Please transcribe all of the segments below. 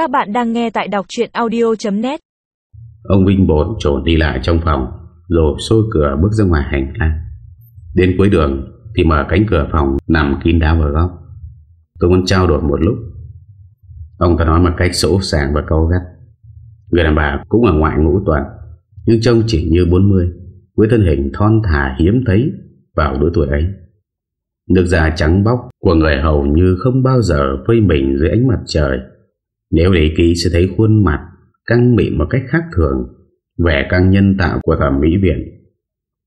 Các bạn đang nghe tại đọc chuyện audio.net Ông Vinh bột trộn đi lại trong phòng, Rồi xôi cửa bước ra ngoài hành lang. Đến cuối đường Thì mở cánh cửa phòng nằm kín đáo vào góc. Tôi muốn trao đổi một lúc. Ông ta nói một cách sỗ sàng và câu gắt. Người đàn bà cũng ở ngoại ngũ tuần, Nhưng trông chỉ như 40 Với thân hình thon thả hiếm thấy Vào đứa tuổi ấy. Nước da trắng bóc của người hầu như không bao giờ phơi mình dưới ánh mặt trời. Nếu để kỹ sẽ thấy khuôn mặt, căng mịn một cách khác thường, Vẻ căng nhân tạo của thẩm mỹ viện.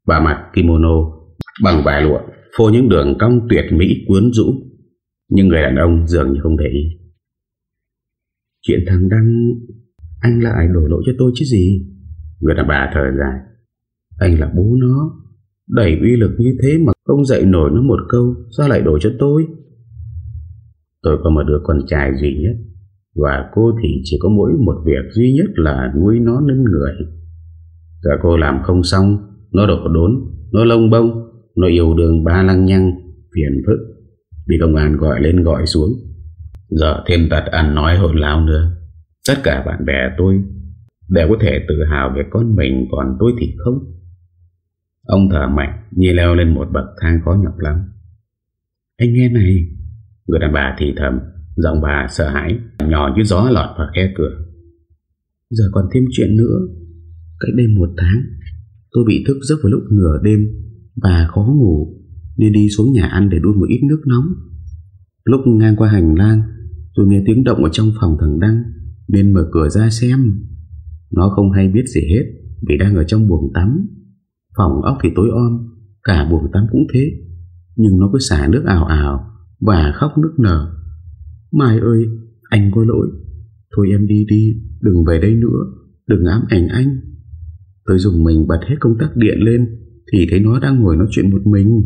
Bà mặc kimono bằng vải lụa, Phô những đường cong tuyệt mỹ cuốn rũ, Nhưng người đàn ông dường như không để ý. Chuyện thằng Đăng, Anh lại đổ lỗi cho tôi chứ gì? Người đàn bà thở dài. Anh là bố nó Đẩy uy lực như thế mà không dạy nổi nó một câu, Sao lại đổ cho tôi? Tôi có một đứa con trai duy nhất. Và cô thì chỉ có mỗi một việc duy nhất là nuôi nó nên người. Cả cô làm không xong, Nó đổ đốn, Nó lông bông, Nó yêu đường ba lăng nhăng, Phiền phức. Bị công an gọi lên gọi xuống. Giờ thêm tật ăn nói hồn láo nữa. Tất cả bạn bè tôi Đều có thể tự hào về con mình, Còn tôi thì không. Ông thở mạnh, như leo lên một bậc thang khó nhọc lắm. Anh nghe này. Người đàn bà thì thầm. Giọng bà sợ hãi, Nhỏ như gió lọt vào khe cửa. Giờ còn thêm chuyện nữa. Cách đây một tháng, Tôi bị thức giấc vào lúc nửa đêm. Và khó ngủ, Nên đi xuống nhà ăn để đun một ít nước nóng. Lúc ngang qua hành lang, Tôi nghe tiếng động ở trong phòng thằng Đăng, Nên mở cửa ra xem. Nó không hay biết gì hết, Vì đang ở trong buồng tắm. Phòng ốc thì tối om, Cả buồng tắm cũng thế. Nhưng nó cứ xả nước ảo ảo Và khóc nước nở. Mai ơi, anh có lỗi. Thôi em đi đi, Đừng về đây nữa. Đừng ám ảnh anh. Tôi dùng mình bật hết công tắc điện lên, Thì thấy nó đang ngồi nói chuyện một mình.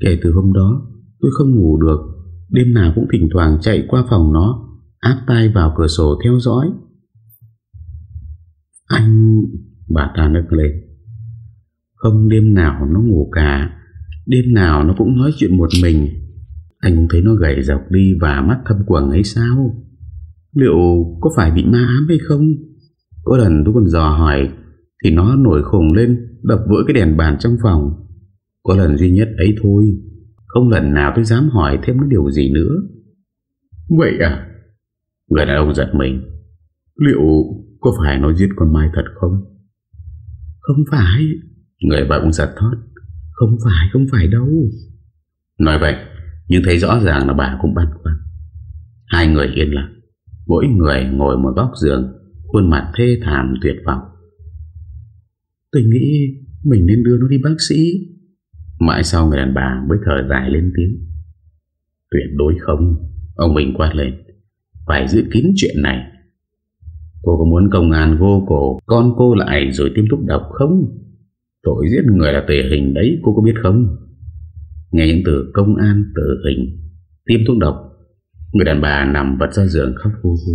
Kể từ hôm đó, Tôi không ngủ được. Đêm nào cũng thỉnh thoảng chạy qua phòng nó, Áp tay vào cửa sổ theo dõi. Anh, Bà ta nức lên. Không đêm nào nó ngủ cả. Đêm nào nó cũng nói chuyện một mình. Anh cũng thấy nó gầy dọc đi Và mắt thâm quầng ấy sao? Liệu có phải bị ma ám hay không? Có lần tôi còn dò hỏi Thì nó nổi khùng lên Đập vỡ cái đèn bàn trong phòng. Có lần duy nhất ấy thôi Không lần nào tôi dám hỏi thêm cái điều gì nữa. Vậy à? Người đàn ông giật mình. Liệu có phải nó giết con Mai thật không? Không phải. Người bà cũng giật thót. Không phải không phải đâu. Nói vậy nhưng thấy rõ ràng là bà cũng băn khoăn. Hai người yên lặng. Mỗi người ngồi một góc giường, Khuôn mặt thê thảm tuyệt vọng. Tôi nghĩ Mình nên đưa nó đi bác sĩ. Mãi sau người đàn bà mới thở dài lên tiếng. Tuyệt đối không, Ông mình quát lên. Phải giữ kín chuyện này. Cô có muốn công an vô cổ, Con cô lại rồi tiêm thuốc độc không? Tội giết người là tề hình đấy, Cô có biết không? Nghe những từ công an tử hình, Tiêm thuốc độc, Người đàn bà nằm vật ra giường khóc vô vô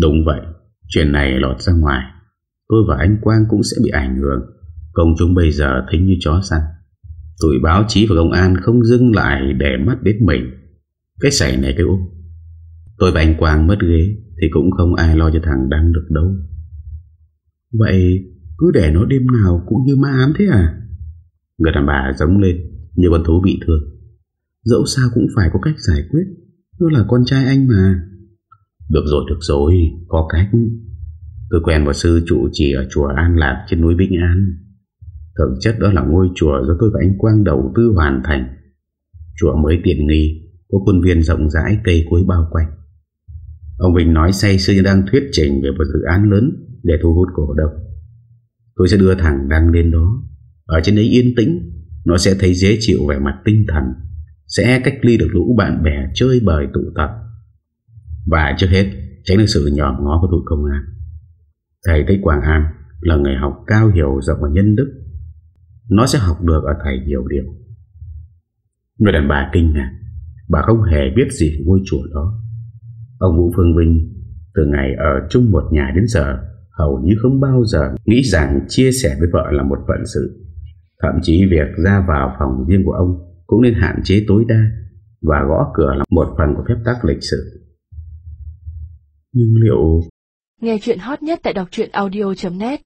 Đúng vậy, Chuyện này lọt ra ngoài. Tôi và anh Quang cũng sẽ bị ảnh hưởng. Công chúng bây giờ thính như chó săn. Tụi báo chí và công an không dưng lại Để mắt đến mình. Cái xảy này cái ôm Tôi và anh Quang mất ghế Thì cũng không ai lo cho thằng đang được đâu. Vậy Cứ để nó đêm nào cũng như ma ám thế à? Người đàn bà giống lên, Như con thú bị thương. Dẫu sao cũng phải có cách giải quyết Tôi là con trai anh mà. Được rồi được rồi, Có cách. Tôi quen một sư trụ trì ở chùa An Lạc trên núi Vĩnh An. Thực chất đó là ngôi chùa do tôi và anh Quang đầu tư hoàn thành. Chùa mới tiện nghi, Có khuôn viên rộng rãi, cây cối bao quanh. Ông Bình nói say sư đang thuyết trình về một dự án lớn để thu hút cổ đông. Tôi sẽ đưa thằng đang lên đó. Ở trên đấy yên tĩnh, nó sẽ thấy dễ chịu về mặt tinh thần, sẽ cách ly được lũ bạn bè chơi bời tụ tập. Và trước hết, tránh được sự nhòm ngó của tụi công an. Thầy Thích Quảng An là người học cao hiểu rộng và nhân đức. Nó sẽ học được ở thầy nhiều điều. Người đàn bà kinh ngạc, bà không hề biết gì ngôi chùa đó. Ông Vũ Phương Vinh từ ngày ở chung một nhà đến giờ hầu như không bao giờ nghĩ rằng chia sẻ với vợ là một phận sự. Thậm chí việc ra vào phòng riêng của ông cũng nên hạn chế tối đa Và gõ cửa là một phần của phép tắc lịch sử. Nhưng liệu Nghe chuyện hot nhất tại đọc audio.net